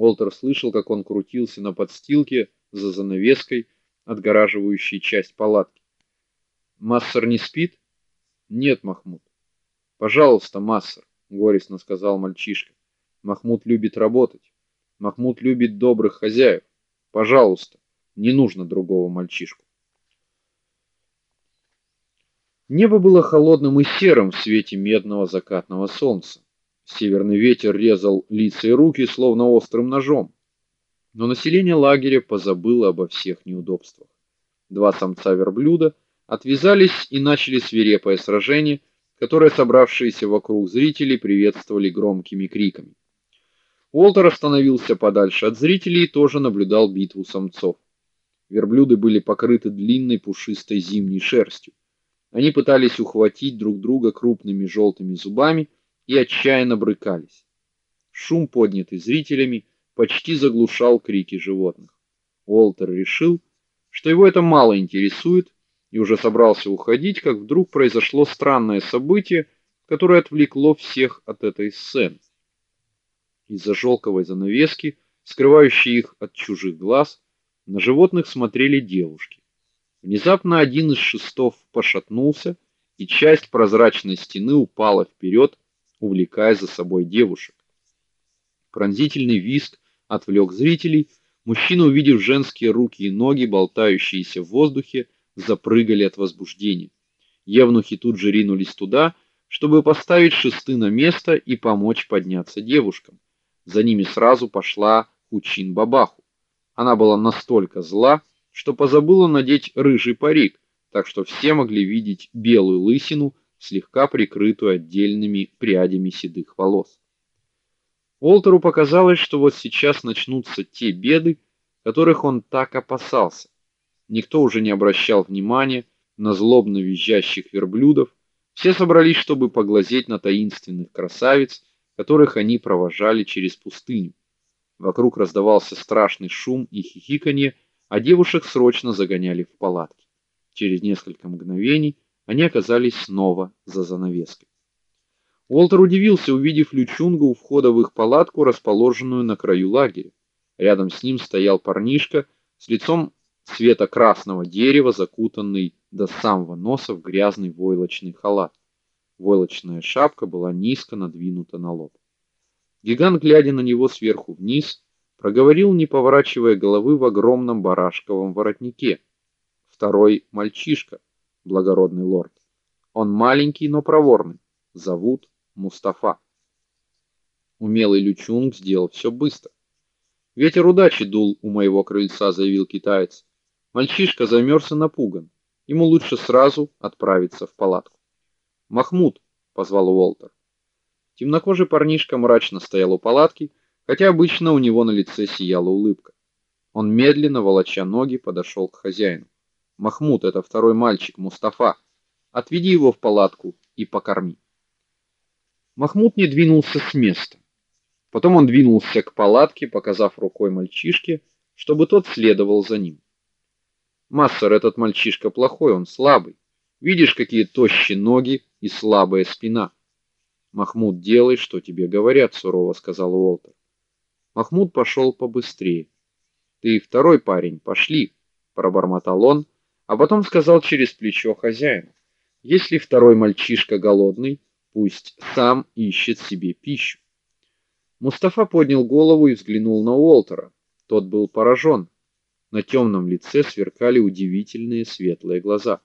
Уолтер слышал, как он крутился на подстилке за занавеской, отгораживающей часть палатки. Массер не спит? Нет, Махмуд. Пожалуйста, Массер, горестно сказал мальчишка. Махмуд любит работать. Махмуд любит добрых хозяев. Пожалуйста, не нужно другого мальчишку. Небо было холодным и серым в свете медного закатного солнца. Северный ветер резал лица и руки словно острым ножом. Но население лагеря позабыло обо всех неудобствах. Два самца верблюда отвязались и начали свирепое сражение, которое собравшиеся вокруг зрители приветствовали громкими криками. Уолтер остановился подальше от зрителей и тоже наблюдал битву самцов. Верблюды были покрыты длинной пушистой зимней шерстью. Они пытались ухватить друг друга крупными желтыми зубами и отчаянно брыкались. Шум, поднятый зрителями, почти заглушал крики животных. Уолтер решил, что его это мало интересует, и уже собрался уходить, как вдруг произошло странное событие, которое отвлекло всех от этой сцены. Из-за желковой занавески, скрывающей их от чужих глаз, на животных смотрели девушки. Внезапно один из шестов пошатнулся, и часть прозрачной стены упала вперед, увлекая за собой девушек. Пронзительный визг отвлек зрителей. Мужчины, увидев женские руки и ноги, болтающиеся в воздухе, запрыгали от возбуждения. Евнухи тут же ринулись туда, чтобы поставить шесты на место и помочь подняться девушкам. За ними сразу пошла Хучин Бабаху. Она была настолько зла, что позабыла надеть рыжий парик, так что все могли видеть белую лысину, слегка прикрытую отдельными прядями седых волос. Олтеру показалось, что вот сейчас начнутся те беды, которых он так опасался. Никто уже не обращал внимания на злобно визжащих верблюдов, все собрались, чтобы поглазеть на таинственных красавиц, которых они провожали через пустыню. Вокруг раздавался страшный шум и хихиканье, а девушек срочно загоняли в палатки. Через несколько мгновений они оказались снова за занавеской. Уолтер удивился, увидев Лючунга у входа в их палатку, расположенную на краю лагеря. Рядом с ним стоял парнишка с лицом цвета красного дерева, закутанный до самого носа в грязный войлочный халат. Войлочная шапка была низко надвинута на лоб. Гигант, глядя на него сверху вниз, проговорил, не поворачивая головы в огромном барашковом воротнике: "Второй мальчишка, благородный лорд. Он маленький, но проворный. Зовут Мустафа". Умелый Лючунг сделал все быстро. "Ветер удачи дул у моего крыльца", заявил китаец. Мальчишка замерз и напуган. Ему лучше сразу отправиться в палатку. "Махмуд", позвал Уолтер. Темнокожий парнишка мрачно стоял у палатки, хотя обычно у него на лице сияла улыбка. Он медленно, волоча ноги, подошел к хозяину. Махмуд это второй мальчик, Мустафа. Отведи его в палатку и покорми. Махмуд не двинулся с места. Потом он двинулся к палатке, показав рукой мальчишке, чтобы тот следовал за ним. Массер, этот мальчишка плохой, он слабый. Видишь, какие тощие ноги и слабая спина. Махмуд, делай, что тебе говорят, сурово сказал Уолтер. Махмуд пошел побыстрее. Ты второй парень, пошли, пробормотал он, а потом сказал через плечо хозяину: "Если второй мальчишка голодный, пусть сам ищет себе пищу". Мустафа поднял голову и взглянул на Уолтера. Тот был поражен. На темном лице сверкали удивительные светлые глаза.